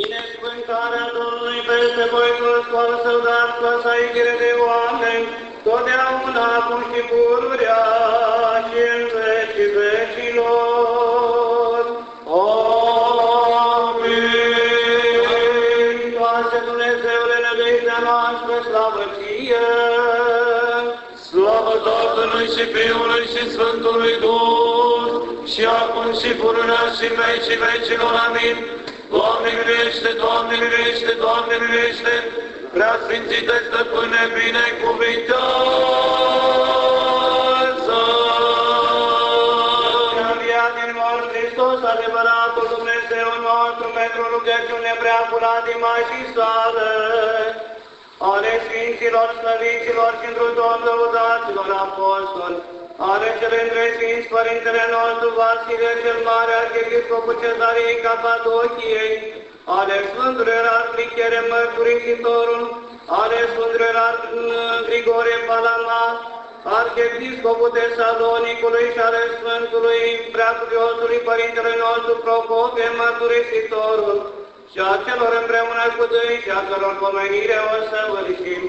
Binecuvântarea Domnului peste voi toți, cu al său dar, cu sa iubire de oameni, totdeauna, acum și pururea și în vecii vecilor. Amin. Toate Dumnezeule, nădejdea noastră, slavă ție! Slavă Tatălui și Fiului și Sfântului Duh, și acum și pururea și în vecii vecilor. Amin. Doamne miluiește, Doamne miluiește, Doamne miluiește, prea sfințite stăpâne, binecuvintează! Înviat din mor Hristos, adevăratul Dumnezeu nostru, pentru rugăciune prea curatimă și sală, ale Sfinților, Slăviților și într Domn lăudaților apostoli, ale cele între Sfinți Părintele nostru Vasile cel Mare, Arhiepiscopul Cezariei Capadociei, ale Sfântului Erar Clichere Mărturisitorul, ale Sfântului Erar Grigore Palama, Arhiepiscopul Tesalonicului și ale Sfântului Preacuviosului Părintele nostru Procopie Mărturisitorul, și a celor împreună cu dâi și a căror pomenire o să vârșim,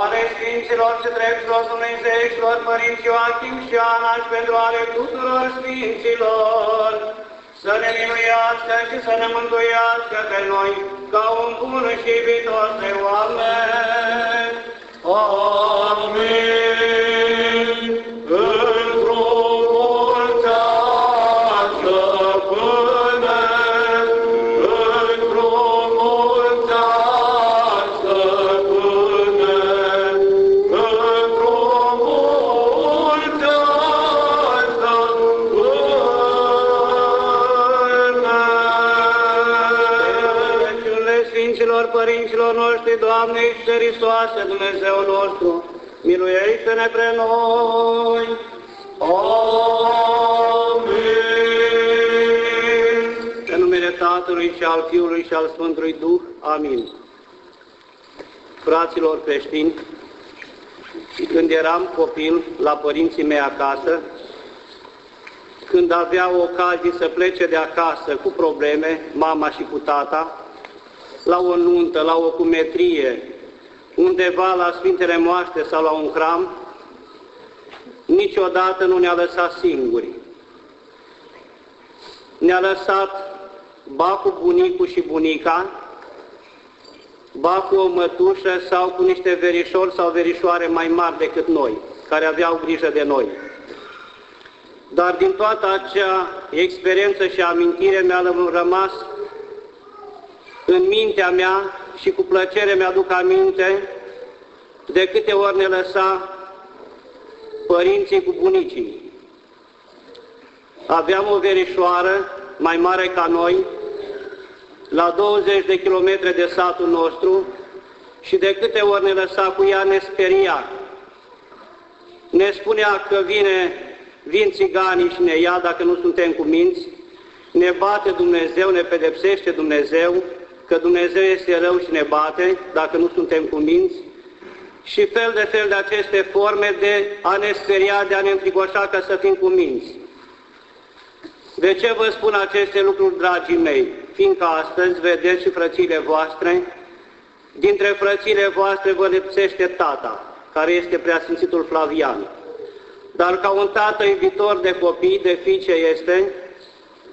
ale Sfinților și dreptilor Dumnezeilor, Părinți Ioachim și Ana și pentru ale tuturor Sfinților, să ne miluiască și să ne mântuiască pe noi, ca un bun și iubitor de oameni. Amin. Hristoase, Dumnezeu nostru, miluiește-ne pre noi! Amin. În numele Tatălui și al Fiului și al Sfântului Duh. Amin. Fraților creștini, când eram copil la părinții mei acasă, când aveau ocazii să plece de acasă cu probleme, mama și cu tata, la o nuntă, la o cumetrie, undeva la Sfintele Moaște sau la un hram, niciodată nu ne-a lăsat singuri. Ne-a lăsat ba cu bunicul și bunica, ba cu o mătușă sau cu niște verișori sau verișoare mai mari decât noi, care aveau grijă de noi. Dar din toată acea experiență și amintire mi-a rămas în mintea mea și cu plăcere mi-aduc aminte de câte ori ne lăsa părinții cu bunicii. Aveam o verișoară mai mare ca noi, la 20 de kilometri de satul nostru și de câte ori ne lăsa cu ea ne speria. Ne spunea că vine, vin țiganii și ne ia dacă nu suntem cu minți, ne bate Dumnezeu, ne pedepsește Dumnezeu, că Dumnezeu este rău și ne bate dacă nu suntem cu minți, și fel de fel de aceste forme de a ne speria, de a ne înfrigoșa ca să fim cu minți. De ce vă spun aceste lucruri, dragii mei? Fiindcă astăzi vedeți și frățile voastre, dintre frățile voastre vă lipsește tata, care este preasfințitul Flavian. Dar ca un tată iubitor de copii, de fiice este,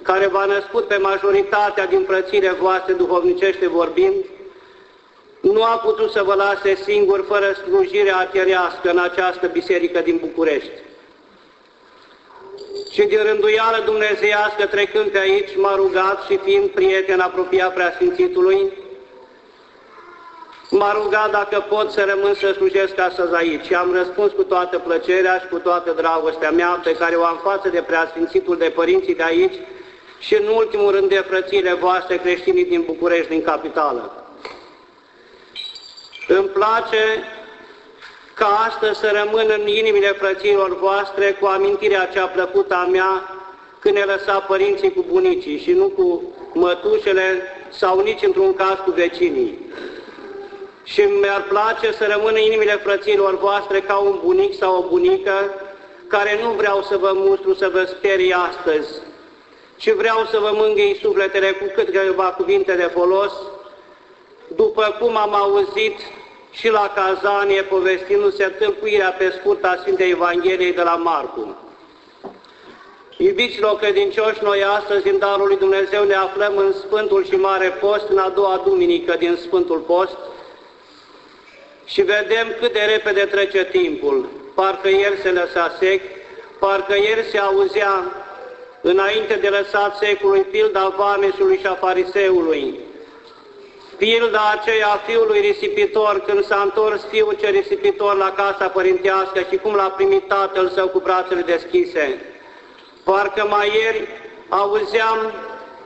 care v-a născut pe majoritatea din frățile voastre duhovnicește vorbind, nu a putut să vă lase singur fără slujire arhierească în această biserică din București. Și din rânduială dumnezeiască trecând pe aici, m-a rugat și fiind prieten apropiat preasfințitului, m-a rugat dacă pot să rămân să slujesc astăzi aici. Și am răspuns cu toată plăcerea și cu toată dragostea mea pe care o am față de preasfințitul de părinții de aici și în ultimul rând de frățile voastre creștinii din București, din capitală. Îmi place ca astăzi să rămân în inimile frăților voastre cu amintirea cea plăcută a mea când ne lăsa părinții cu bunicii și nu cu mătușele sau nici într-un caz cu vecinii. Și mi-ar place să rămân în inimile frăților voastre ca un bunic sau o bunică care nu vreau să vă mustru, să vă sperii astăzi, ci vreau să vă mângâi sufletele cu câteva cuvinte de folos, după cum am auzit și la Cazanie, povestindu-se tâlcuirea pe scurt a Sfintei Evangheliei de la Marcu. Iubiților credincioși, noi astăzi, în Darul lui Dumnezeu, ne aflăm în Sfântul și Mare Post, în a doua duminică din Sfântul Post, și vedem cât de repede trece timpul. Parcă ieri se lăsa sec, parcă ieri se auzea, înainte de lăsat secului, pilda vameșului și a fariseului, pilda aceea a fiului risipitor, când s-a întors fiul ce risipitor la casa părintească și cum l-a primit tatăl său cu brațele deschise. Parcă mai ieri auzeam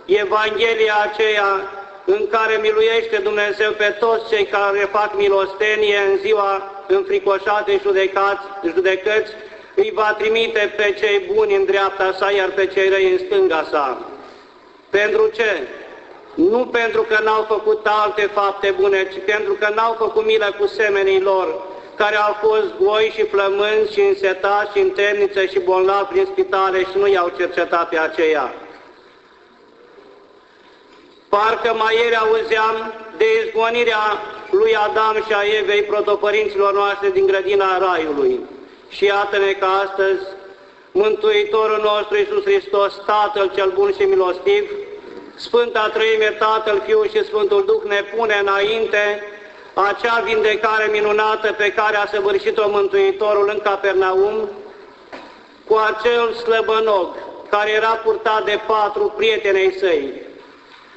Evanghelia aceea în care miluiește Dumnezeu pe toți cei care fac milostenie în ziua înfricoșată judecați, judecăți, îi va trimite pe cei buni în dreapta sa, iar pe cei răi în stânga sa. Pentru ce? Nu pentru că n-au făcut alte fapte bune, ci pentru că n-au făcut milă cu semenii lor, care au fost goi și flămânzi și însetați și în temniță și bolnavi prin spitale și nu i-au cercetat pe aceea. Parcă mai ieri auzeam de izgonirea lui Adam și a Evei, protopărinților noastre din grădina Raiului. Și iată-ne că astăzi Mântuitorul nostru Iisus Hristos, Tatăl cel bun și milostiv, Sfânta Trăime, Tatăl, Fiul și Sfântul Duh ne pune înainte acea vindecare minunată pe care a săvârșit-o Mântuitorul în Capernaum, cu acel slăbănog care era purtat de patru prietenei săi,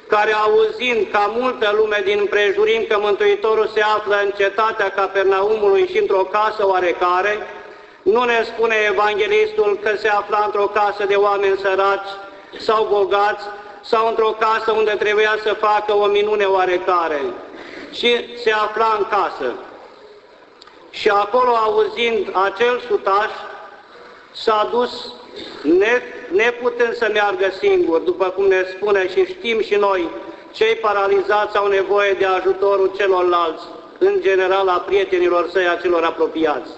care auzind ca multă lume din împrejurim că Mântuitorul se află în cetatea Capernaumului și într-o casă oarecare, nu ne spune Evanghelistul că se afla într-o casă de oameni săraci sau bogați, sau într-o casă unde trebuia să facă o minune oarecare, și se afla în casă. Și acolo, auzind acel sutaș, s-a dus ne, neputând să meargă singur, după cum ne spune și știm și noi, cei paralizați au nevoie de ajutorul celorlalți, în general a prietenilor săi, a celor apropiați.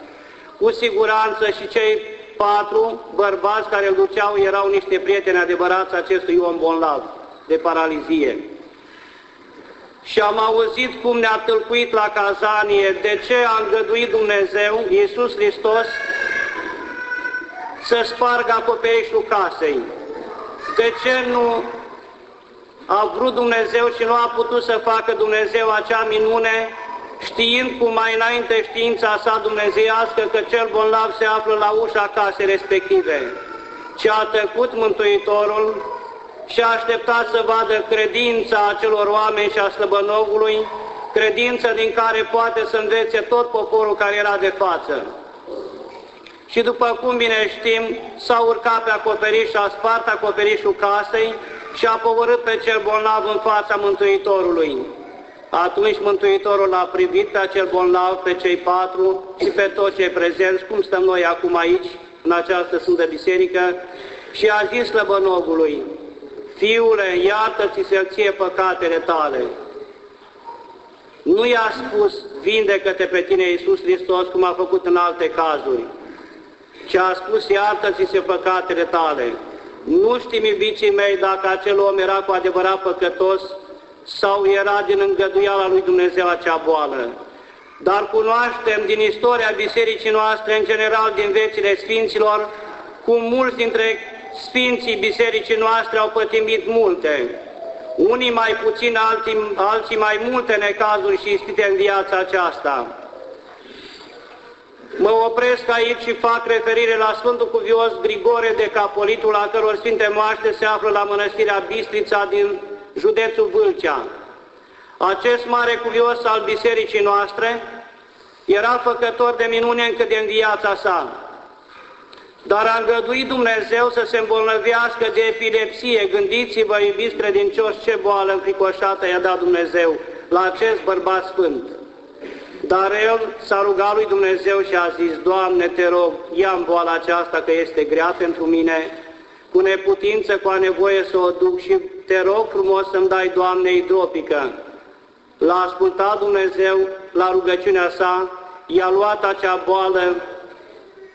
Cu siguranță și cei patru bărbați care îl duceau erau niște prieteni adevărați acestui om bolnav de paralizie. Și am auzit cum ne-a tâlcuit la cazanie de ce a îngăduit Dumnezeu, Iisus Hristos, să spargă acoperișul casei. De ce nu a vrut Dumnezeu și nu a putut să facă Dumnezeu acea minune, știind cum mai înainte știința sa dumnezeiască că cel bolnav se află la ușa casei respective. Ce a tăcut Mântuitorul și a așteptat să vadă credința acelor oameni și a slăbănogului, credință din care poate să învețe tot poporul care era de față și după cum bine știm, s-a urcat pe acoperiș și a spart acoperișul casei și a povărât pe cel bolnav în fața Mântuitorului. Atunci Mântuitorul a privit pe acel bolnav, pe cei patru și pe toți cei prezenți, cum stăm noi acum aici, în această Sfântă Biserică, și a zis slăbănogului, Fiule, iartă-ți să ție păcatele tale. Nu i-a spus, vindecă-te pe tine Iisus Hristos, cum a făcut în alte cazuri, și a spus, iartă-ți se păcatele tale. Nu știm, iubiții mei, dacă acel om era cu adevărat păcătos sau era din îngăduiala lui Dumnezeu acea boală. Dar cunoaștem din istoria bisericii noastre, în general din vețile Sfinților, cum mulți dintre Sfinții bisericii noastre au pătimit multe. Unii mai puțin, alții, alții mai multe necazuri și ispite în viața aceasta. Mă opresc aici și fac referire la Sfântul Cuvios Grigore de Capolitul, la căror Sfinte Moaște se află la Mănăstirea Bistrița din județul Vâlcea. Acest mare cuvios al bisericii noastre era făcător de minune încă din viața sa, dar a îngăduit Dumnezeu să se îmbolnăvească de epilepsie. Gândiți-vă, iubiți credincioși, ce boală înfricoșată i-a dat Dumnezeu la acest bărbat sfânt. Dar el s-a rugat lui Dumnezeu și a zis, Doamne, te rog, ia-mi boala aceasta că este grea pentru mine, cu neputință, cu a nevoie să o duc și te rog frumos să-mi dai, Doamne, hidropică. L-a ascultat Dumnezeu la rugăciunea sa, i-a luat acea boală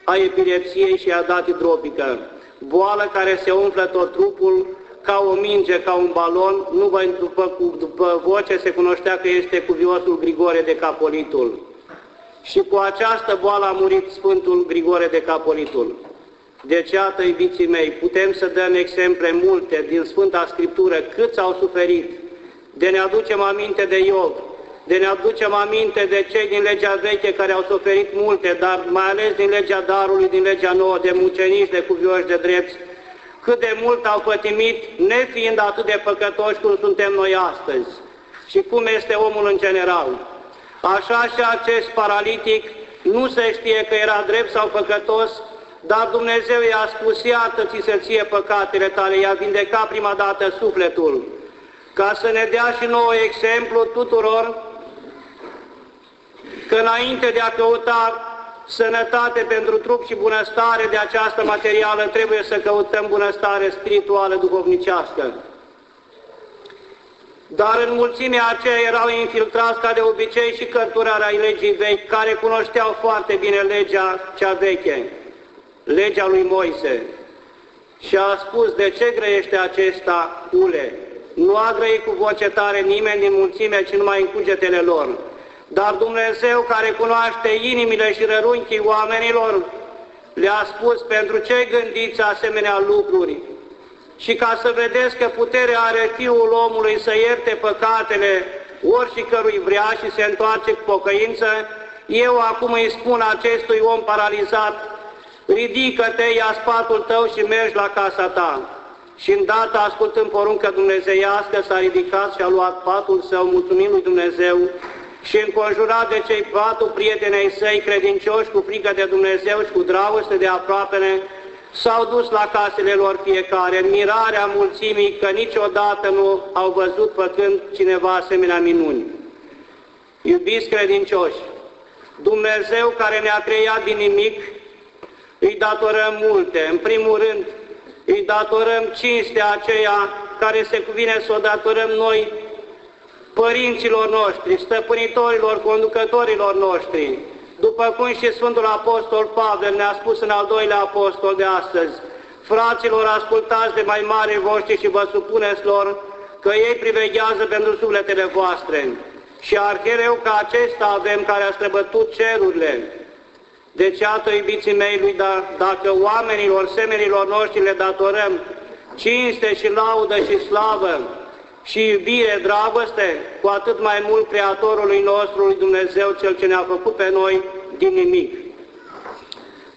a epilepsiei și i-a dat hidropică. Boală care se umflă tot trupul, ca o minge, ca un balon, nu vă, după, după voce se cunoștea că este cuviosul Grigore de Capolitul. Și cu această boală a murit Sfântul Grigore de Capolitul. Deci, iată, iubiții mei, putem să dăm exemple multe din Sfânta Scriptură, câți au suferit, de ne aducem aminte de Iov, de ne aducem aminte de cei din legea veche care au suferit multe, dar mai ales din legea darului, din legea nouă, de mucenici, de cuvioși, de drepți, cât de mult au pătimit, nefiind atât de păcătoși cum suntem noi astăzi. Și cum este omul în general. Așa și acest paralitic nu se știe că era drept sau păcătos, dar Dumnezeu i-a spus, iată ți se ție păcatele tale, i-a vindecat prima dată sufletul, ca să ne dea și nouă exemplu tuturor că înainte de a căuta sănătate pentru trup și bunăstare de această materială, trebuie să căutăm bunăstare spirituală, duhovnicească. Dar în mulțimea aceea erau infiltrați ca de obicei și cărturarea ai legii vechi, care cunoșteau foarte bine legea cea veche, legea lui Moise. Și a spus, de ce grăiește acesta ule? Nu a grăit cu voce tare nimeni din mulțime, ci numai în cugetele lor. Dar Dumnezeu care cunoaște inimile și rărunchii oamenilor, le-a spus pentru ce gândiți asemenea lucruri. Și ca să vedeți că puterea are Fiul omului să ierte păcatele oricărui vrea și se întoarce cu pocăință, eu acum îi spun acestui om paralizat, ridică-te, ia spatul tău și mergi la casa ta. Și îndată, ascultând poruncă dumnezeiască, s-a ridicat și a luat patul său, mulțumim lui Dumnezeu, și înconjurat de cei patru prietenei săi credincioși cu frică de Dumnezeu și cu dragoste de aproapene, s-au dus la casele lor fiecare, în mirarea mulțimii că niciodată nu au văzut făcând cineva asemenea minuni. Iubiți credincioși, Dumnezeu care ne-a creat din nimic, îi datorăm multe. În primul rând, îi datorăm cinstea aceea care se cuvine să o datorăm noi părinților noștri, stăpânitorilor, conducătorilor noștri, după cum și Sfântul Apostol Pavel ne-a spus în al doilea apostol de astăzi, fraților, ascultați de mai mari voștri și vă supuneți lor, că ei priveghează pentru sufletele voastre. Și arhereu ca acesta avem care a străbătut cerurile. Deci, iată, iubiții mei, lui, da, dacă oamenilor, semenilor noștri le datorăm cinste și laudă și slavă, și iubire, dragoste, cu atât mai mult Creatorului nostru, lui Dumnezeu, Cel ce ne-a făcut pe noi din nimic.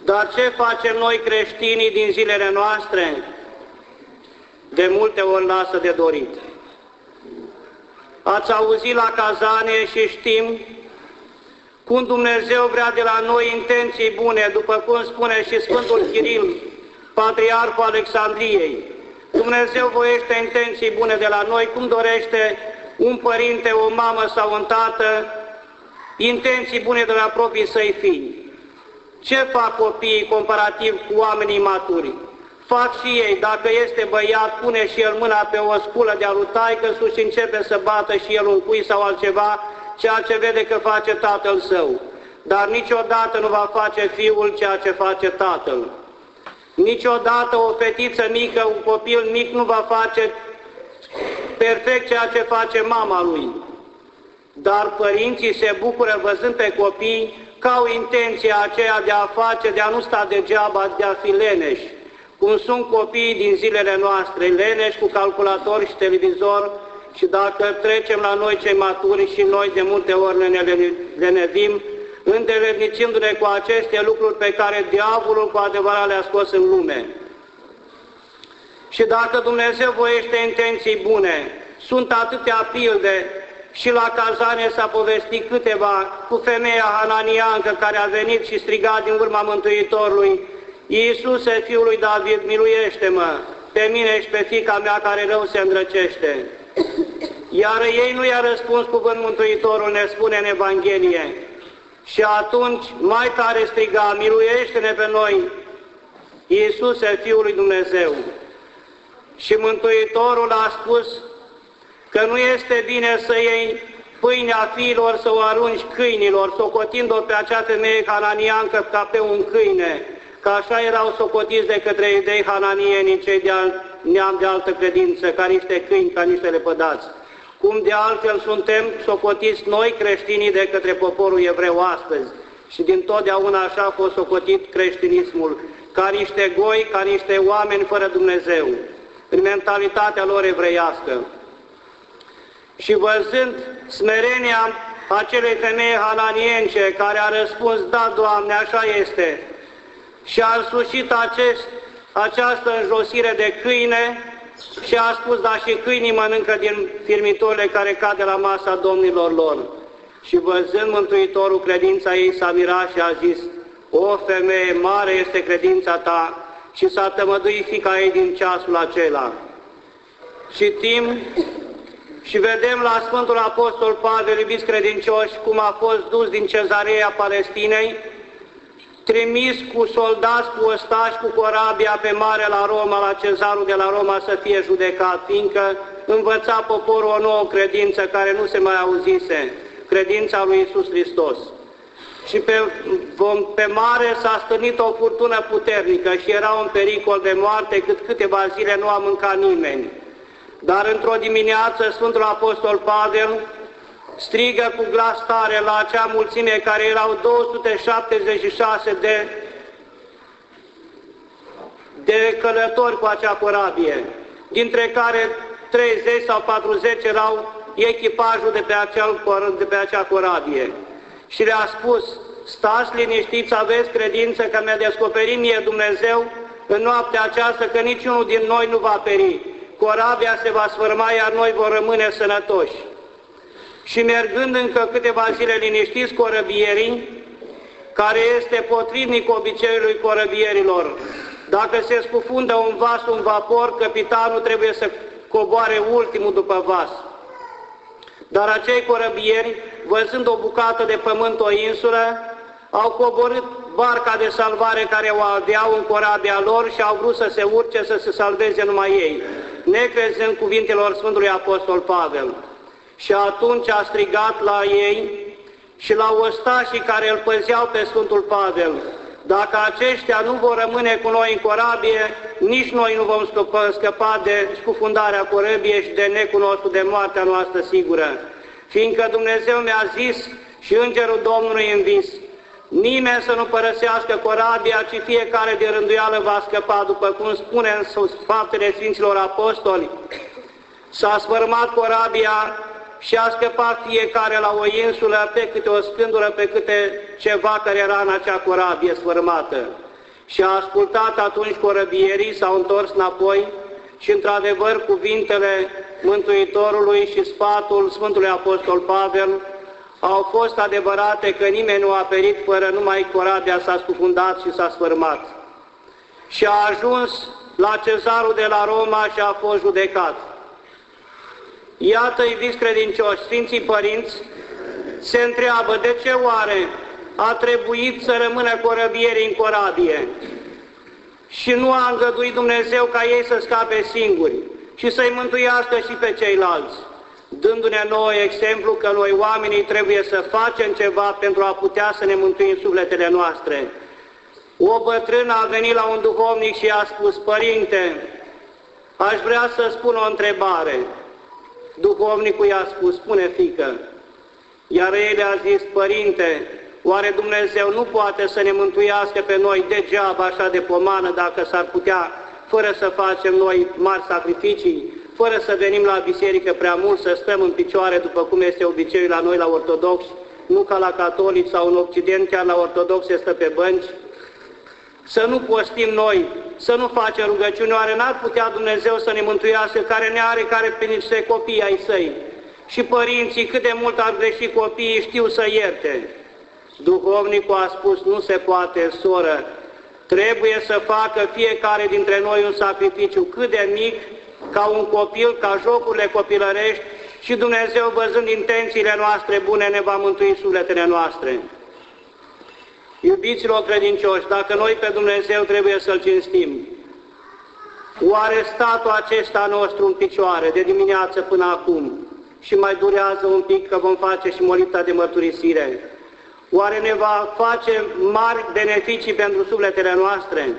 Dar ce facem noi creștinii din zilele noastre? De multe ori lasă de dorit. Ați auzit la cazanie și știm cum Dumnezeu vrea de la noi intenții bune, după cum spune și Sfântul Chiril, Patriarhul Alexandriei, Dumnezeu voiește intenții bune de la noi, cum dorește un părinte, o mamă sau un tată, intenții bune de la proprii săi fii. Ce fac copiii comparativ cu oamenii maturi? Fac și ei, dacă este băiat, pune și el mâna pe o sculă de alutaică sus și începe să bată și el un cui sau altceva, ceea ce vede că face tatăl său. Dar niciodată nu va face fiul ceea ce face tatăl. Niciodată o fetiță mică, un copil mic nu va face perfect ceea ce face mama lui. Dar părinții se bucură văzând pe copii că au intenția aceea de a face, de a nu sta degeaba, de a fi leneși. Cum sunt copiii din zilele noastre, leneși cu calculator și televizor, și dacă trecem la noi cei maturi și noi de multe ori ne lenevim, îndeletnicindu-ne cu aceste lucruri pe care diavolul cu adevărat le-a scos în lume. Și dacă Dumnezeu voiește intenții bune, sunt atâtea pilde și la cazane s-a povestit câteva cu femeia hananiancă care a venit și striga din urma Mântuitorului, Iisuse, Fiul lui David, miluiește-mă, pe mine și pe fica mea care rău se îndrăcește. Iar ei nu i-a răspuns cuvânt Mântuitorul, ne spune în Evanghelie, și atunci mai tare striga, miluiește-ne pe noi, Iisuse, Fiul lui Dumnezeu. Și Mântuitorul a spus că nu este bine să iei pâinea fiilor să o arunci câinilor, socotind-o pe acea femeie hananiancă ca pe un câine, că așa erau socotiți de către idei hananieni cei de neam de altă credință, ca niște câini, ca niște lepădați. Cum de altfel suntem socotiți noi creștinii de către poporul evreu astăzi. Și din totdeauna așa a fost socotit creștinismul, ca niște goi, ca niște oameni fără Dumnezeu, în mentalitatea lor evreiască. Și văzând smerenia acelei femei hananience care a răspuns, da, Doamne, așa este, și a însușit acest, această înjosire de câine și a spus, da, și câinii mănâncă din firmitorile care cade la masa domnilor lor. Și văzând Mântuitorul credința ei s-a mirat și a zis, o femeie, mare este credința ta și s-a tămăduit fica ei din ceasul acela. Citim și vedem la Sfântul Apostol Pavel, iubiți credincioși, cum a fost dus din cezarea Palestinei, trimis cu soldați, cu ostași, cu corabia pe mare la Roma, la cezarul de la Roma să fie judecat, fiindcă învăța poporul o nouă credință care nu se mai auzise, credința lui Isus Hristos. Și pe, pe mare s-a stănit o furtună puternică și era un pericol de moarte, cât câteva zile nu a mâncat nimeni. Dar într-o dimineață Sfântul Apostol Pavel strigă cu glas tare la acea mulțime care erau 276 de, de călători cu acea corabie, dintre care 30 sau 40 erau echipajul de pe, acel, de pe acea corabie. Și le-a spus, stați liniștiți, aveți credință că mi-a descoperit mie Dumnezeu în noaptea aceasta că niciunul din noi nu va peri. Corabia se va sfârma, iar noi vom rămâne sănătoși și mergând încă câteva zile liniștiți corăbierii, care este potrivnic obiceiului corăbierilor. Dacă se scufundă un vas, un vapor, capitanul trebuie să coboare ultimul după vas. Dar acei corăbieri, văzând o bucată de pământ, o insulă, au coborât barca de salvare care o aveau în corabia lor și au vrut să se urce, să se salveze numai ei, necrezând cuvintelor Sfântului Apostol Pavel. Și atunci a strigat la ei și la ostașii care îl păzeau pe Sfântul Pavel, dacă aceștia nu vor rămâne cu noi în corabie, nici noi nu vom scăpa, scăpa de scufundarea corăbiei și de necul nostru, de moartea noastră sigură. Fiindcă Dumnezeu mi-a zis și Îngerul Domnului în vis, nimeni să nu părăsească corabia, ci fiecare de rânduială va scăpa, după cum spune în faptele Sfinților Apostoli. S-a sfărmat corabia și a scăpat fiecare la o insulă pe câte o scândură, pe câte ceva care era în acea corabie sfărmată. Și a ascultat atunci corăbierii, s-au întors înapoi și, într-adevăr, cuvintele Mântuitorului și sfatul Sfântului Apostol Pavel au fost adevărate că nimeni nu a perit fără numai corabia s-a scufundat și s-a sfârmat. Și a ajuns la cezarul de la Roma și a fost judecat. Iată, iubiți credincioși, Sfinții Părinți se întreabă de ce oare a trebuit să rămână corăbierii în corabie și nu a îngăduit Dumnezeu ca ei să scape singuri și să-i mântuiască și pe ceilalți, dându-ne nouă exemplu că noi oamenii trebuie să facem ceva pentru a putea să ne mântuim sufletele noastre. O bătrână a venit la un duhovnic și a spus, Părinte, aș vrea să spun o întrebare. Duhovnicul i-a spus, spune fică, iar el a zis, Părinte, oare Dumnezeu nu poate să ne mântuiască pe noi degeaba așa de pomană dacă s-ar putea, fără să facem noi mari sacrificii, fără să venim la biserică prea mult, să stăm în picioare după cum este obiceiul la noi la ortodoxi, nu ca la catolici sau în Occident, chiar la ortodox se stă pe bănci, să nu postim noi, să nu facem rugăciune, oare n-ar putea Dumnezeu să ne mântuiască, care ne are, care pe niște copii ai săi. Și părinții, cât de mult ar greși copiii, știu să ierte. Duhovnicul a spus, nu se poate, soră, trebuie să facă fiecare dintre noi un sacrificiu cât de mic, ca un copil, ca jocurile copilărești, și Dumnezeu, văzând intențiile noastre bune, ne va mântui sufletele noastre. Iubiților credincioși, dacă noi pe Dumnezeu trebuie să-L cinstim, oare statul acesta nostru în picioare, de dimineață până acum, și mai durează un pic că vom face și molipta de mărturisire, oare ne va face mari beneficii pentru sufletele noastre?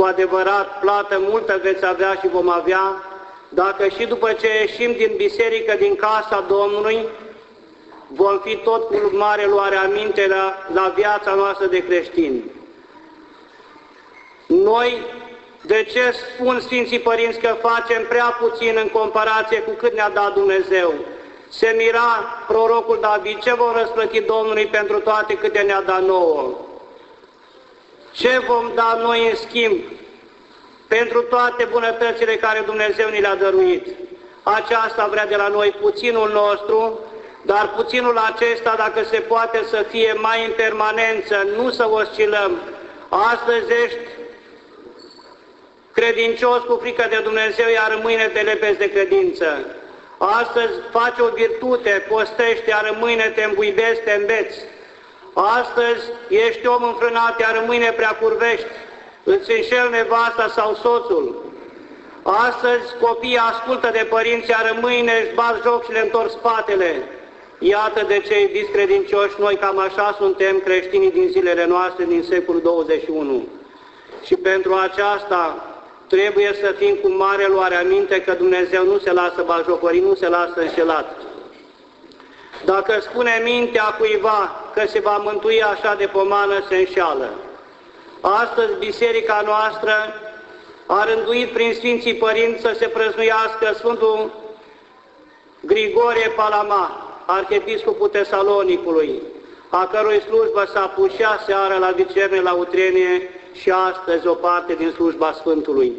cu adevărat plată multă veți avea și vom avea, dacă și după ce ieșim din biserică, din casa Domnului, vom fi tot cu mare luare aminte la, la viața noastră de creștini. Noi, de ce spun Sfinții Părinți că facem prea puțin în comparație cu cât ne-a dat Dumnezeu? Se mira prorocul David, ce vom răsplăti Domnului pentru toate câte ne-a dat nouă? Ce vom da noi în schimb pentru toate bunătățile care Dumnezeu ni le-a dăruit? Aceasta vrea de la noi puținul nostru, dar puținul acesta, dacă se poate să fie mai în permanență, nu să oscilăm. Astăzi ești credincios cu frică de Dumnezeu, iar mâine te lepezi de credință. Astăzi faci o virtute, postești, iar mâine te îmbuibezi, te îmbeți. Astăzi ești om înfrânat, iar mâine prea curvești, îți înșel nevasta sau soțul. Astăzi copiii ascultă de părinți, iar mâine își bat joc și le întorc spatele. Iată de ce, iubiți credincioși, noi cam așa suntem creștinii din zilele noastre, din secolul 21. Și pentru aceasta trebuie să fim cu mare luare aminte că Dumnezeu nu se lasă bajocorii, nu se lasă înșelat. Dacă spune mintea cuiva că se va mântui așa de pomană, se înșeală. Astăzi, biserica noastră a rânduit prin Sfinții Părinți să se prăznuiască Sfântul Grigorie Palama, arhiepiscopul Tesalonicului, a cărui slujbă s-a pus și aseară la vicerne la Utrenie și astăzi o parte din slujba Sfântului.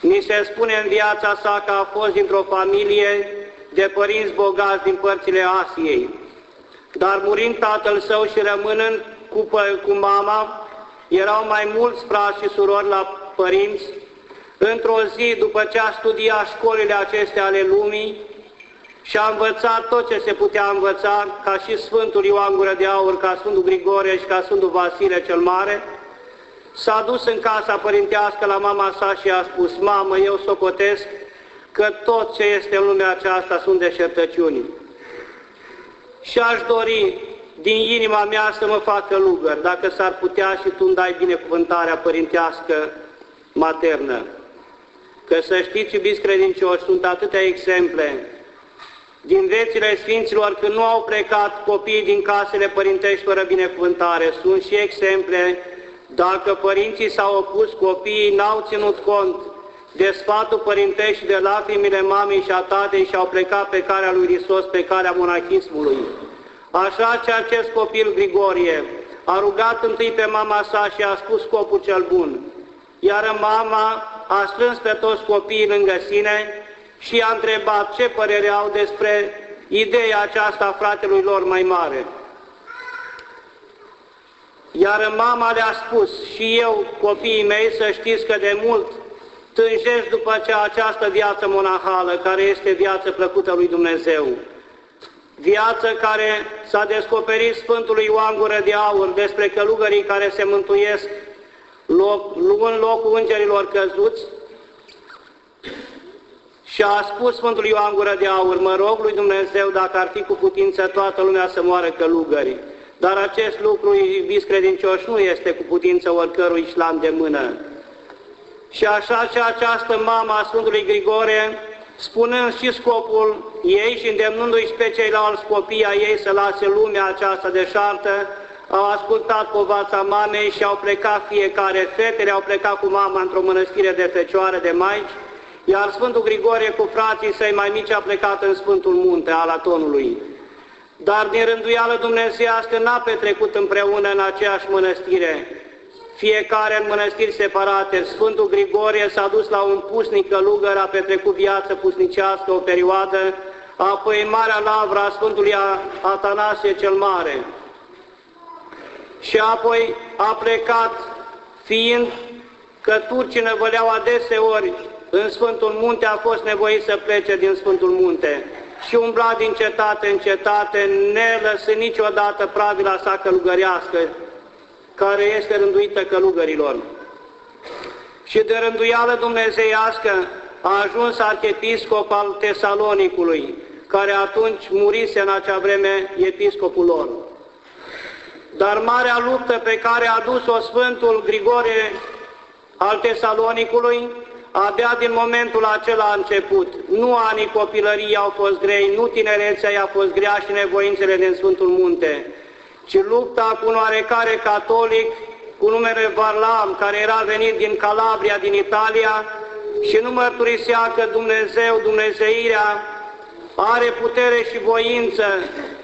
Ni se spune în viața sa că a fost dintr-o familie de părinți bogați din părțile Asiei, dar murind tatăl său și rămânând cu, cu mama, erau mai mulți frați și surori la părinți, într-o zi, după ce a studiat școlile acestea ale lumii, și a învățat tot ce se putea învăța, ca și Sfântul Ioan Gură de Aur, ca Sfântul Grigore și ca Sfântul Vasile cel Mare, s-a dus în casa părintească la mama sa și a spus, Mamă, eu socotesc că tot ce este în lumea aceasta sunt deșertăciuni. Și aș dori din inima mea să mă fac călugăr, dacă s-ar putea și tu îmi dai binecuvântarea părintească maternă. Că să știți, iubiți credincioși, sunt atâtea exemple din viețile Sfinților când nu au plecat copiii din casele părintești fără binecuvântare. Sunt și exemple dacă părinții s-au opus, copiii n-au ținut cont de sfatul părintești și de lacrimile mamei și a tatei și au plecat pe calea lui Hristos, pe calea monahismului. Așa ce acest copil Grigorie a rugat întâi pe mama sa și a spus scopul cel bun, iar mama a strâns pe toți copiii lângă sine și a întrebat ce părere au despre ideea aceasta a fratelui lor mai mare. Iar mama le-a spus, și eu, copiii mei, să știți că de mult tânjesc după ce această viață monahală, care este viață plăcută lui Dumnezeu. Viață care s-a descoperit Sfântului Ioan Gură de Aur despre călugării care se mântuiesc loc, luând locul îngerilor căzuți, și a spus Sfântul Ioan Gură de Aur, mă rog lui Dumnezeu dacă ar fi cu putință toată lumea să moară călugării. Dar acest lucru, iubiți credincioși, nu este cu putință oricărui șlam de mână. Și așa și această mama a Sfântului Grigore, spunând și scopul ei și îndemnându-i pe ceilalți copii a ei să lase lumea aceasta deșartă, au ascultat povața mamei și au plecat fiecare, fetele au plecat cu mama într-o mănăstire de fecioară de maici, iar Sfântul Grigorie cu frații săi mai mici a plecat în Sfântul Munte al Atonului. Dar din rânduială dumnezeiască n-a petrecut împreună în aceeași mănăstire, fiecare în mănăstiri separate. Sfântul Grigorie s-a dus la un pusnic călugăr, a petrecut viață pusnicească o perioadă, apoi Marea Lavra a Sfântului Atanasie cel Mare. Și apoi a plecat, fiind că turcii năvăleau adeseori în Sfântul Munte, a fost nevoit să plece din Sfântul Munte și umbla din cetate în cetate, nelăsând niciodată pravila sa călugărească, care este rânduită călugărilor. Și de rânduială dumnezeiască a ajuns arhiepiscop al Tesalonicului, care atunci murise în acea vreme episcopul lor. Dar marea luptă pe care a dus-o Sfântul Grigore al Tesalonicului, abia din momentul acela a început. Nu anii copilăriei au fost grei, nu tinerețea i-a fost grea și nevoințele din Sfântul Munte, ci lupta cu un oarecare catolic cu numele Varlam, care era venit din Calabria, din Italia, și nu mărturisea că Dumnezeu, Dumnezeirea, are putere și voință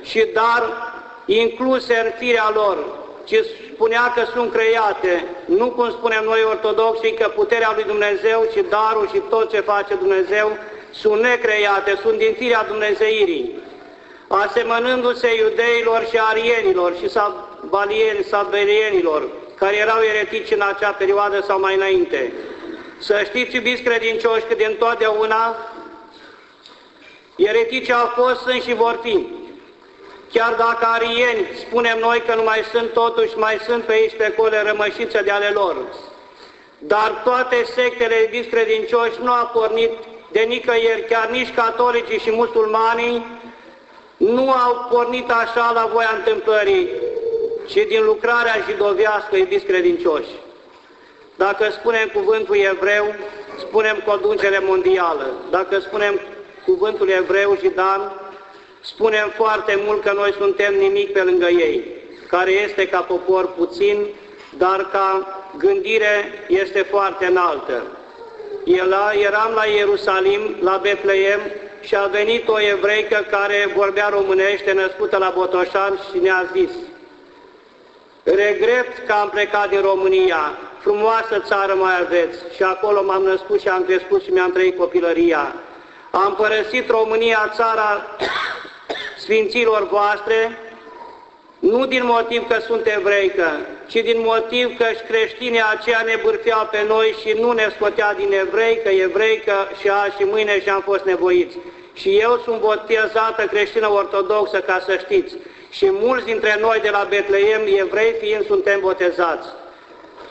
și dar incluse în firea lor, ci spunea că sunt create, nu cum spunem noi ortodoxii, că puterea lui Dumnezeu și darul și tot ce face Dumnezeu sunt necreate, sunt din firea Dumnezeirii, asemănându-se iudeilor și arienilor și sabalieni, sabelienilor, care erau eretici în acea perioadă sau mai înainte. Să știți, iubiți credincioși, că din totdeauna eretici au fost, sunt și vor fi. Chiar dacă arieni, spunem noi că nu mai sunt, totuși mai sunt pe aici, pe acolo, rămășițe de ale lor. Dar toate sectele, iubiți credincioși, nu au pornit de nicăieri, chiar nici catolicii și musulmanii, nu au pornit așa la voia întâmplării, ci din lucrarea jidovească, iubiți credincioși. Dacă spunem cuvântul evreu, spunem conducere mondială. Dacă spunem cuvântul evreu și dan, spunem foarte mult că noi suntem nimic pe lângă ei, care este ca popor puțin, dar ca gândire este foarte înaltă. Eram la Ierusalim, la Betleem, și a venit o evreică care vorbea românește, născută la Botoșan și ne-a zis, Regret că am plecat din România, frumoasă țară mai aveți și acolo m-am născut și am crescut și mi-am trăit copilăria. Am părăsit România, țara Sfinților voastre, nu din motiv că sunt evreică, ci din motiv că și creștinii aceia ne bârfeau pe noi și nu ne scotea din evreică, evreică și azi și mâine și am fost nevoiți. Și eu sunt botezată creștină ortodoxă, ca să știți. Și mulți dintre noi de la Betleem, evrei fiind, suntem botezați.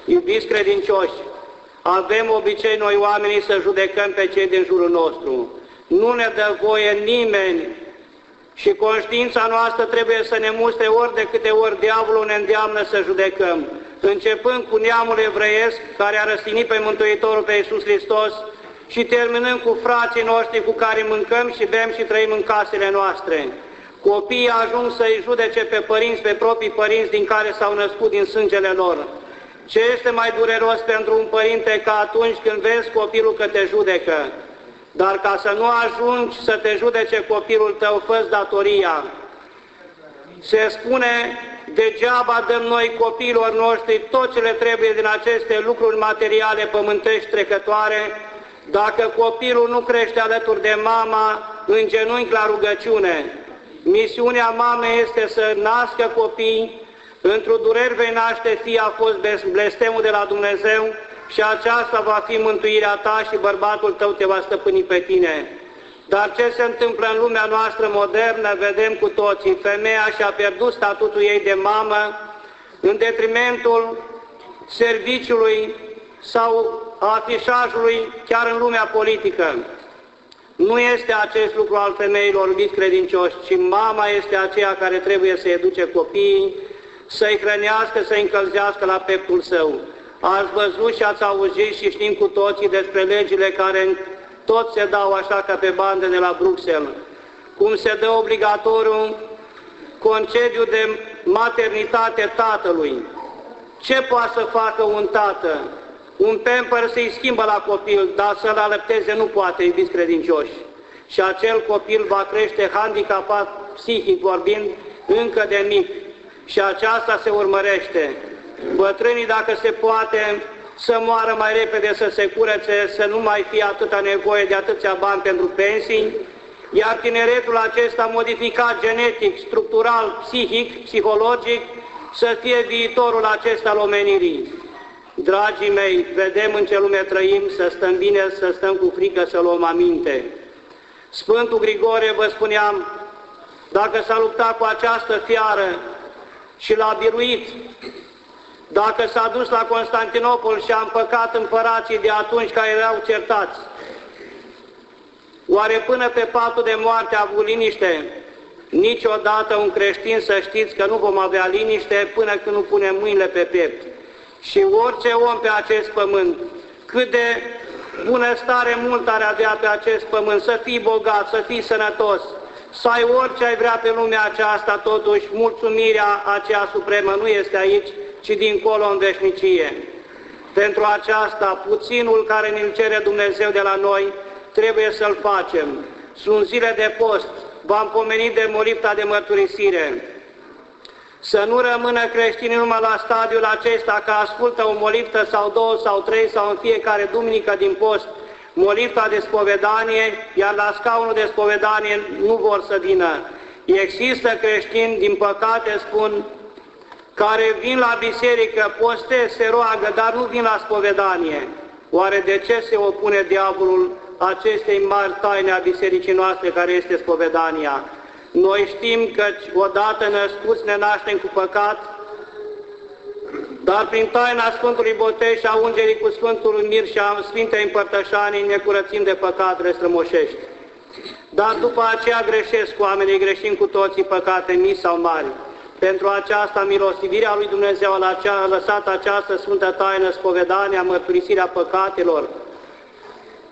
Iubiți credincioși, avem obicei noi oamenii să judecăm pe cei din jurul nostru. Nu ne dă voie nimeni și conștiința noastră trebuie să ne mustre ori de câte ori diavolul ne îndeamnă să judecăm. Începând cu neamul evreiesc care a răstinit pe Mântuitorul pe Iisus Hristos și terminând cu frații noștri cu care mâncăm și bem și trăim în casele noastre. Copiii ajung să-i judece pe părinți, pe proprii părinți din care s-au născut din sângele lor. Ce este mai dureros pentru un părinte ca atunci când vezi copilul că te judecă? Dar ca să nu ajungi să te judece copilul tău, fă datoria. Se spune, degeaba dăm noi copiilor noștri tot ce le trebuie din aceste lucruri materiale pământești trecătoare, dacă copilul nu crește alături de mama în genunchi la rugăciune. Misiunea mamei este să nască copii, Într-o dureri vei naște fie a fost blestemul de la Dumnezeu și aceasta va fi mântuirea ta și bărbatul tău te va stăpâni pe tine. Dar ce se întâmplă în lumea noastră modernă, vedem cu toții, femeia și-a pierdut statutul ei de mamă în detrimentul serviciului sau afișajului chiar în lumea politică. Nu este acest lucru al femeilor iubiți credincioși, ci mama este aceea care trebuie să educe copiii, să-i hrănească, să-i încălzească la peptul său. Ați văzut și ați auzit și știm cu toții despre legile care tot se dau așa ca pe bande de la Bruxelles. Cum se dă obligatoriu concediu de maternitate tatălui. Ce poate să facă un tată? Un pamper să-i schimbă la copil, dar să-l alăpteze nu poate, iubiți credincioși. Și acel copil va crește handicapat, psihic vorbind, încă de mic și aceasta se urmărește. Bătrânii, dacă se poate, să moară mai repede, să se curățe, să nu mai fie atâta nevoie de atâția bani pentru pensii, iar tineretul acesta modificat genetic, structural, psihic, psihologic, să fie viitorul acesta al omenirii. Dragii mei, vedem în ce lume trăim, să stăm bine, să stăm cu frică, să luăm aminte. Sfântul Grigore, vă spuneam, dacă s-a luptat cu această fiară, și l-a biruit. Dacă s-a dus la Constantinopol și a împăcat împărații de atunci care erau certați, oare până pe patul de moarte a avut liniște? Niciodată un creștin să știți că nu vom avea liniște până când nu punem mâinile pe piept. Și orice om pe acest pământ cât de bunăstare mult ar avea pe acest pământ, să fii bogat, să fii sănătos, să ai orice ai vrea pe lumea aceasta, totuși mulțumirea aceea supremă nu este aici, ci dincolo în veșnicie. Pentru aceasta, puținul care ne-l cere Dumnezeu de la noi, trebuie să-l facem. Sunt zile de post, v-am pomenit de molipta de mărturisire. Să nu rămână creștinii numai la stadiul acesta că ascultă o moliptă sau două sau trei sau în fiecare duminică din post, molipta de spovedanie, iar la scaunul de spovedanie nu vor să vină. Există creștini, din păcate spun, care vin la biserică, poste, se roagă, dar nu vin la spovedanie. Oare de ce se opune diavolul acestei mari taine a bisericii noastre, care este spovedania? Noi știm că odată născuți ne naștem cu păcat, dar prin taina Sfântului Botez și a Ungerii cu Sfântul Mir și a Sfintei Împărtășanii ne curățim de păcat răstrămoșești. Dar după aceea greșesc oamenii, greșim cu toții păcate mici sau mari. Pentru aceasta, milostivirea lui Dumnezeu a lăsat această sfântă taină, spovedania, mărturisirea păcatelor,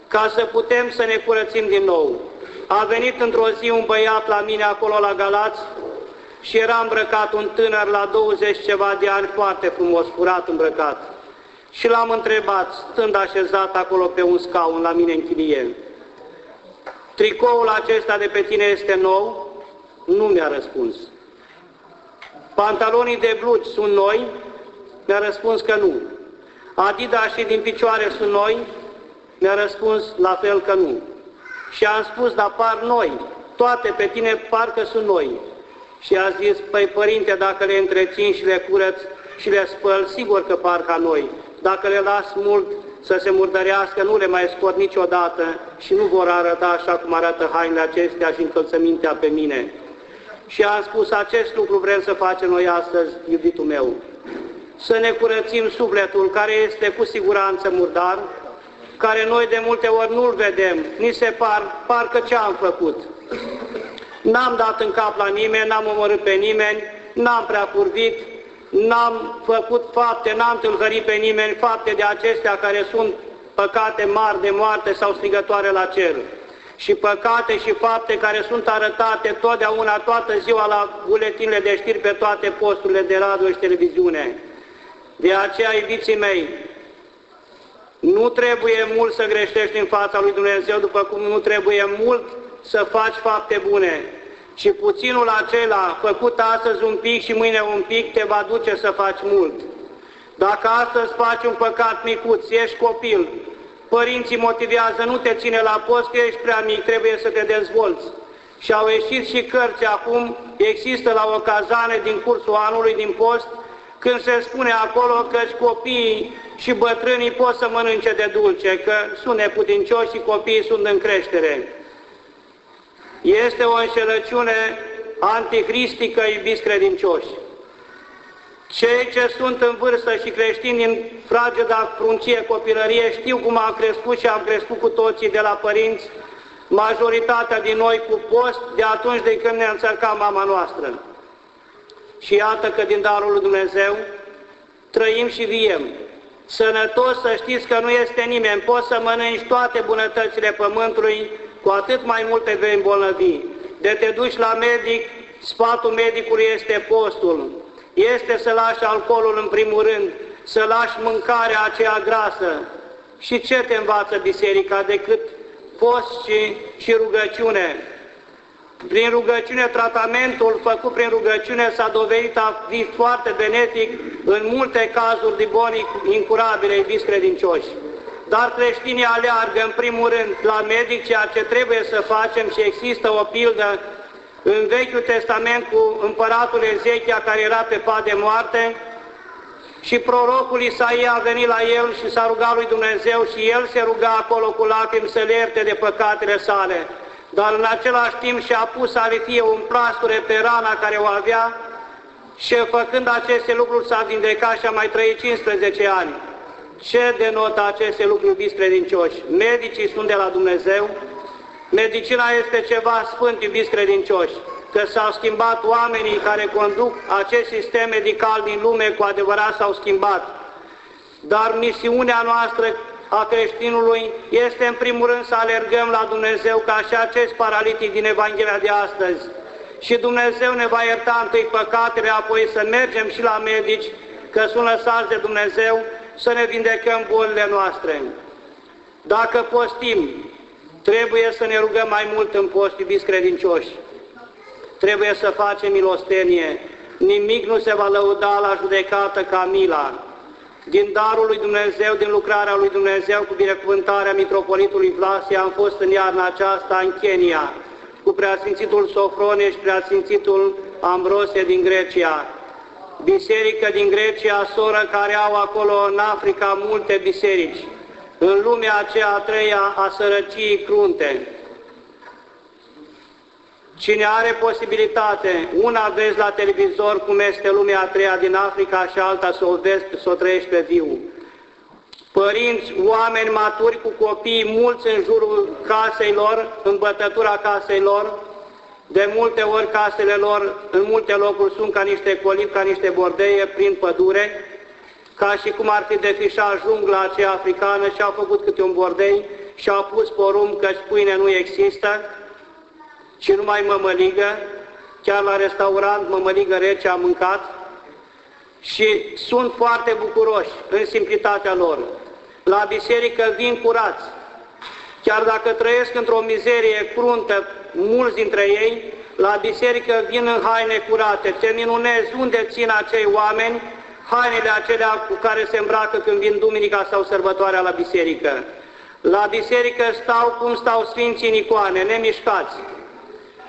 ca să putem să ne curățim din nou. A venit într-o zi un băiat la mine acolo la Galați și era îmbrăcat un tânăr la 20 ceva de ani, foarte frumos, curat îmbrăcat. Și l-am întrebat, stând așezat acolo pe un scaun la mine în chilie, tricoul acesta de pe tine este nou? Nu mi-a răspuns. Pantalonii de blugi sunt noi? Mi-a răspuns că nu. Adidas și din picioare sunt noi? Mi-a răspuns la fel că nu. Și am spus, dar par noi, toate pe tine parcă sunt noi. Și a zis, păi părinte, dacă le întrețin și le curăț și le spăl, sigur că par ca noi. Dacă le las mult să se murdărească, nu le mai scot niciodată și nu vor arăta așa cum arată hainele acestea și încălțămintea pe mine. Și am spus, acest lucru vrem să facem noi astăzi, iubitul meu. Să ne curățim sufletul, care este cu siguranță murdar, care noi de multe ori nu-l vedem, ni se par, parcă ce am făcut. N-am dat în cap la nimeni, n-am omorât pe nimeni, n-am prea curvit, n-am făcut fapte, n-am tâlhărit pe nimeni, fapte de acestea care sunt păcate mari de moarte sau strigătoare la cer. Și păcate și fapte care sunt arătate totdeauna, toată ziua la buletinele de știri pe toate posturile de radio și televiziune. De aceea, iubiții mei, nu trebuie mult să greșești în fața lui Dumnezeu, după cum nu trebuie mult să faci fapte bune, ci puținul acela, făcut astăzi un pic și mâine un pic, te va duce să faci mult. Dacă astăzi faci un păcat micuț, ești copil, părinții motivează, nu te ține la post, că ești prea mic, trebuie să te dezvolți. Și au ieșit și cărți acum, există la o cazane din cursul anului, din post, când se spune acolo că copiii și bătrânii pot să mănânce de dulce, că sunt neputincioși și copiii sunt în creștere. Este o înșelăciune anticristică, iubiți credincioși. Cei ce sunt în vârstă și creștini în frageda fruncie copilărie știu cum am crescut și am crescut cu toții de la părinți, majoritatea din noi cu post de atunci de când ne-a înțărcat mama noastră. Și iată că din darul lui Dumnezeu trăim și viem. Sănătos să știți că nu este nimeni, poți să mănânci toate bunătățile pământului, cu atât mai multe vei îmbolnăvi. De te duci la medic, sfatul medicului este postul, este să lași alcoolul în primul rând, să lași mâncarea aceea grasă. Și ce te învață biserica decât post și, și rugăciune? Prin rugăciune, tratamentul făcut prin rugăciune s-a dovedit a fi foarte benefic în multe cazuri de boli incurabile, iubiți credincioși. Dar creștinii aleargă în primul rând la medic ceea ce trebuie să facem și există o pildă în Vechiul Testament cu împăratul Ezechia care era pe pat de moarte și prorocul Isaia a venit la el și s-a rugat lui Dumnezeu și el se ruga acolo cu lacrimi să le ierte de păcatele sale dar în același timp și-a pus arifie un plasture pe rana care o avea și făcând aceste lucruri s-a vindecat și a mai trăit 15 ani. Ce denotă aceste lucruri, iubiți credincioși? Medicii sunt de la Dumnezeu, medicina este ceva sfânt, iubiți credincioși, că s-au schimbat oamenii care conduc acest sistem medical din lume, cu adevărat s-au schimbat. Dar misiunea noastră a creștinului este în primul rând să alergăm la Dumnezeu ca și acest paralitic din Evanghelia de astăzi. Și Dumnezeu ne va ierta întâi păcatele, apoi să mergem și la medici, că sunt lăsați de Dumnezeu, să ne vindecăm bolile noastre. Dacă postim, trebuie să ne rugăm mai mult în post, iubiți credincioși. Trebuie să facem milostenie. Nimic nu se va lăuda la judecată ca mila din darul lui Dumnezeu, din lucrarea lui Dumnezeu, cu binecuvântarea Mitropolitului Vlasia, am fost în iarna aceasta în Kenya, cu preasfințitul Sofrone și preasfințitul Ambrosie din Grecia, biserică din Grecia, soră care au acolo în Africa multe biserici, în lumea aceea a treia a sărăciei crunte. Cine are posibilitate, una vezi la televizor cum este lumea a treia din Africa și alta să o vezi, să o trăiești pe viu. Părinți, oameni maturi cu copii mulți în jurul casei lor, în bătătura casei lor, de multe ori casele lor în multe locuri sunt ca niște colibi, ca niște bordeie prin pădure, ca și cum ar fi defișat jungla aceea africană și au făcut câte un bordei și au pus porumb că pâine nu există, și numai mămăligă, chiar la restaurant mămăligă rece am mâncat și sunt foarte bucuroși în simplitatea lor. La biserică vin curați, chiar dacă trăiesc într-o mizerie cruntă, mulți dintre ei, la biserică vin în haine curate. Te minunezi unde țin acei oameni hainele acelea cu care se îmbracă când vin duminica sau sărbătoarea la biserică. La biserică stau cum stau Sfinții în icoane, nemișcați.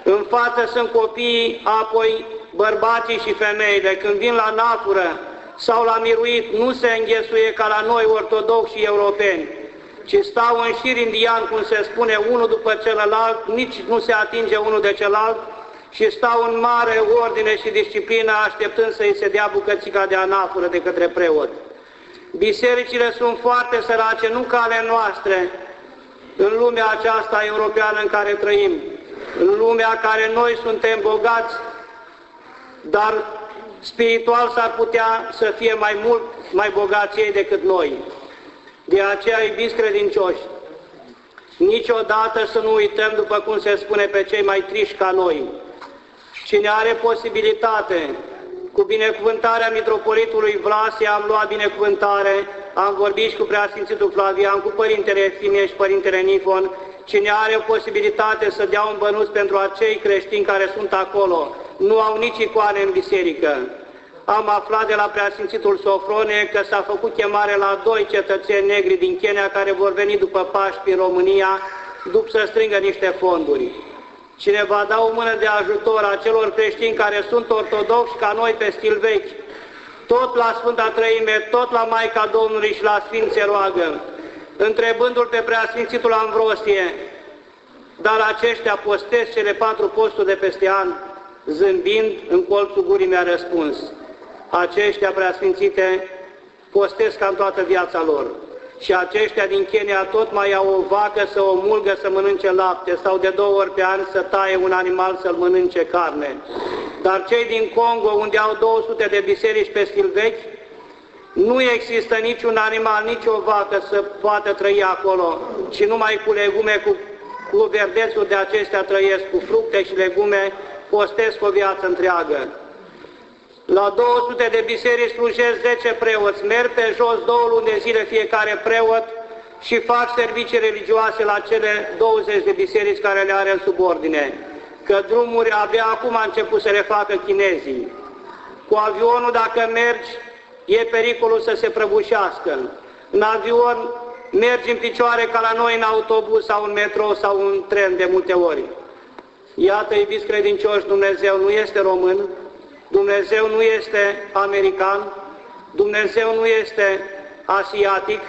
În față sunt copiii, apoi bărbații și femeile. Când vin la nafură sau la miruit, nu se înghesuie ca la noi ortodoxi și europeni, ci stau în șir indian, cum se spune, unul după celălalt, nici nu se atinge unul de celălalt, și stau în mare ordine și disciplină, așteptând să-i se dea bucățica de anafură de către preot. Bisericile sunt foarte sărace, nu ca ale noastre, în lumea aceasta europeană în care trăim, în lumea care noi suntem bogați, dar spiritual s-ar putea să fie mai mult mai bogați ei decât noi. De aceea, iubiți credincioși, niciodată să nu uităm, după cum se spune, pe cei mai triști ca noi. Cine are posibilitate, cu binecuvântarea Mitropolitului Vlasia am luat binecuvântare, am vorbit și cu Preasfințitul Flavian, cu Părintele Efimie și Părintele Nifon, Cine are o posibilitate să dea un bănuț pentru acei creștini care sunt acolo, nu au nici icoane în biserică. Am aflat de la preasfințitul Sofrone că s-a făcut chemare la doi cetățeni negri din Kenya care vor veni după Paști în România, după să strângă niște fonduri. Cine va da o mână de ajutor acelor creștini care sunt ortodoxi ca noi pe stil vechi, tot la Sfânta Trăime, tot la Maica Domnului și la Sfințe roagă, întrebându-l pe preasfințitul Ambrosie, dar aceștia postez cele patru posturi de peste an, zâmbind în colțul gurii mi-a răspuns, aceștia preasfințite postez ca în toată viața lor. Și aceștia din Kenya tot mai au o vacă să o mulgă să mănânce lapte sau de două ori pe an să taie un animal să-l mănânce carne. Dar cei din Congo, unde au 200 de biserici pe stil vechi, nu există niciun animal, nici o vacă să poată trăi acolo, ci numai cu legume, cu, cu verdețul de acestea trăiesc, cu fructe și legume, postesc o viață întreagă. La 200 de biserici slujesc 10 preoți, merg pe jos două luni de zile fiecare preot și fac servicii religioase la cele 20 de biserici care le are în subordine. Că drumuri abia acum a început să le facă chinezii. Cu avionul, dacă mergi, e pericolul să se prăbușească. În avion mergi în picioare ca la noi în autobuz sau în metro sau în tren de multe ori. Iată, iubiți credincioși, Dumnezeu nu este român, Dumnezeu nu este american, Dumnezeu nu este asiatic,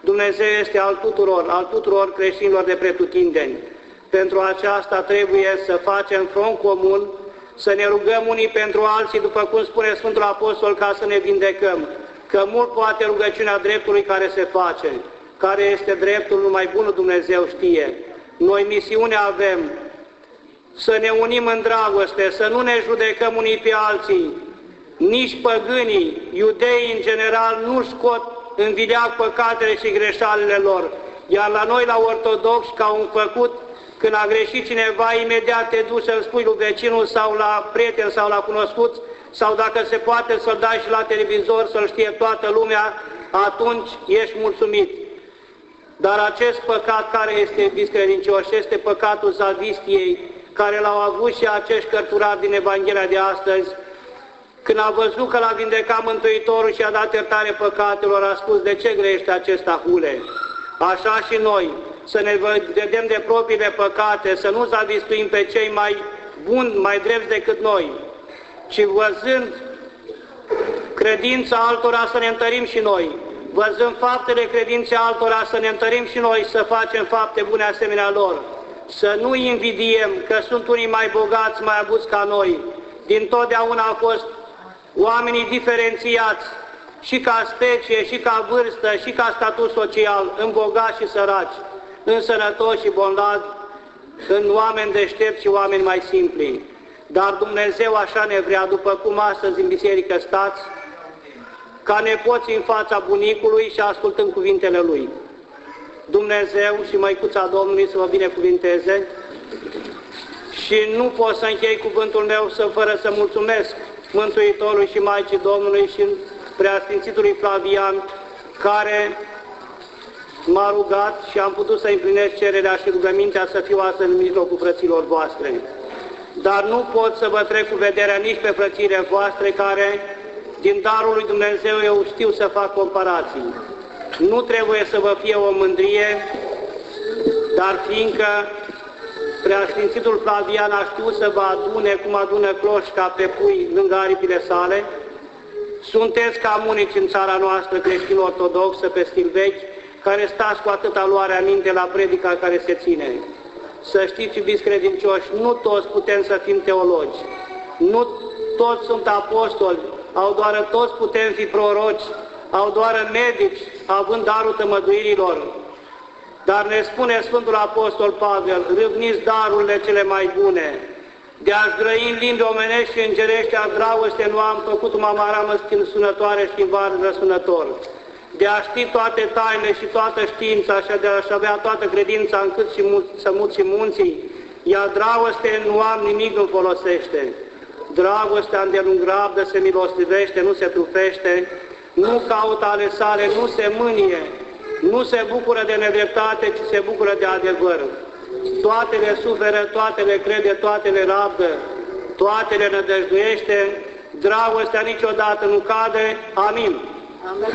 Dumnezeu este al tuturor, al tuturor creștinilor de pretutindeni. Pentru aceasta trebuie să facem front comun să ne rugăm unii pentru alții, după cum spune Sfântul Apostol, ca să ne vindecăm, că mult poate rugăciunea dreptului care se face, care este dreptul, numai bunul Dumnezeu știe. Noi misiune avem să ne unim în dragoste, să nu ne judecăm unii pe alții, nici păgânii, iudeii în general, nu scot învileag păcatele și greșalele lor. Iar la noi, la ortodox, ca un făcut, când a greșit cineva, imediat te duci să-l spui lui vecinul sau la prieten sau la cunoscut, sau dacă se poate să-l dai și la televizor, să-l știe toată lumea, atunci ești mulțumit. Dar acest păcat care este discredincios, este păcatul zavistiei, care l-au avut și acești cărturari din Evanghelia de astăzi, când a văzut că l-a vindecat Mântuitorul și a dat iertare păcatelor, a spus, de ce grește acesta hule? Așa și noi, să ne vedem de propriile păcate, să nu zavistuim pe cei mai buni, mai drepți decât noi, ci văzând credința altora să ne întărim și noi, văzând faptele credinței altora să ne întărim și noi, să facem fapte bune asemenea lor, să nu invidiem că sunt unii mai bogați, mai abuți ca noi. Din totdeauna au fost oamenii diferențiați și ca specie, și ca vârstă, și ca statut social, în bogați și săraci, în sănătoși și bolnavi, în oameni deștepți și oameni mai simpli. Dar Dumnezeu așa ne vrea, după cum astăzi în biserică stați, ca nepoți în fața bunicului și ascultăm cuvintele Lui. Dumnezeu și Măicuța Domnului să vă binecuvinteze și nu pot să închei cuvântul meu să, fără să mulțumesc Mântuitorului și Maicii Domnului și Preasfințitului Flavian, care m-a rugat și am putut să împlinesc cererea și rugămintea să fiu astăzi în mijlocul frăților voastre. Dar nu pot să vă trec cu vederea nici pe frățile voastre care, din darul lui Dumnezeu, eu știu să fac comparații. Nu trebuie să vă fie o mândrie, dar fiindcă Preasfințitul Flavian a știut să vă adune cum adună cloșca pe pui lângă aripile sale, sunteți ca munici în țara noastră creștin ortodoxă pe stil vechi, care stați cu atâta luare aminte la predica care se ține. Să știți, iubiți credincioși, nu toți putem să fim teologi, nu toți sunt apostoli, au doar toți putem fi proroci, au doar medici, având darul tămăduirilor. Dar ne spune Sfântul Apostol Pavel, râvniți darurile cele mai bune, de a-și grăi în limbi omenești și îngerește a dragoste nu am făcut m-am aramă schimb sunătoare și vară răsunător. De a ști toate tainele și toată știința și de a-și avea toată credința încât și să mut și munții, iar dragoste nu am nimic îmi folosește. Dragostea îndelung rabdă se milostivește, nu se trufește, nu caută ale sale, nu se mânie, nu se bucură de nedreptate, ci se bucură de adevăr. Toate le suferă, toate le crede, toate le rabdă, toate le nădăjduiește, dragostea niciodată nu cade. Amin. Amin.